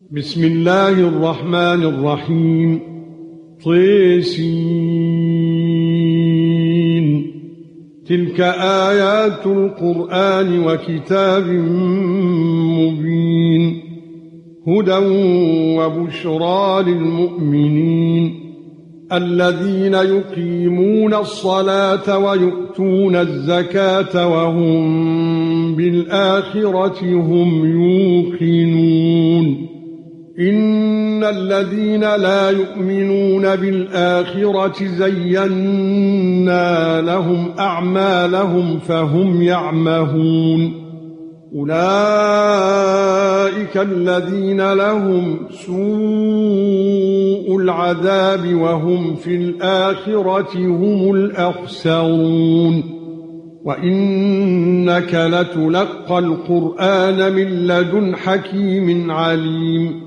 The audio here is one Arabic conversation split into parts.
بسم الله الرحمن الرحيم طيسين تلك آيات القرآن وكتاب مبين هدى وبشرى للمؤمنين الذين يقيمون الصلاة ويؤتون الزكاة وهم بالآخرة هم يوقنون إن الذين لا يؤمنون بالآخرة زينا لهم أعمالهم فهم يعمهون. أولئك الذين لهم سوء العذاب وهم في الآخرة هم الأخسرون. وإنك لتلقى القرآن من لدن حكيم عليم.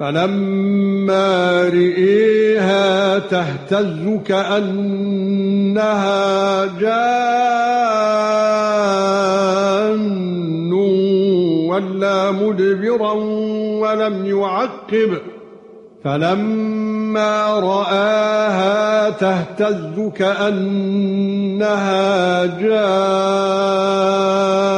فَلَمَّا رِئِيهَا تَهْتَزُّ كَأَنَّهَا جَانٌّ وَلَّى مُدْبِرًا وَلَمْ يُعَقِّبْ. فَلَمَّا رَآهَا تَهْتَزُّ كَأَنَّهَا جَانٌّ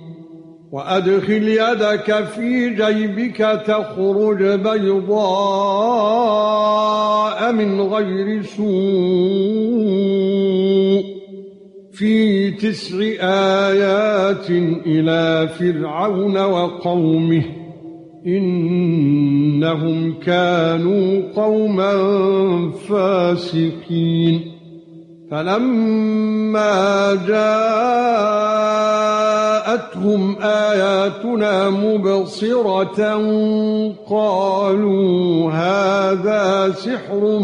وأدخل يدك في جيبك تخرج بيضاء من غير سوء. في تسع آيات إلى فرعون وقومه إنهم كانوا قوما فاسقين. فلما جاء جاءتهم آياتنا مبصرة قالوا هذا سحر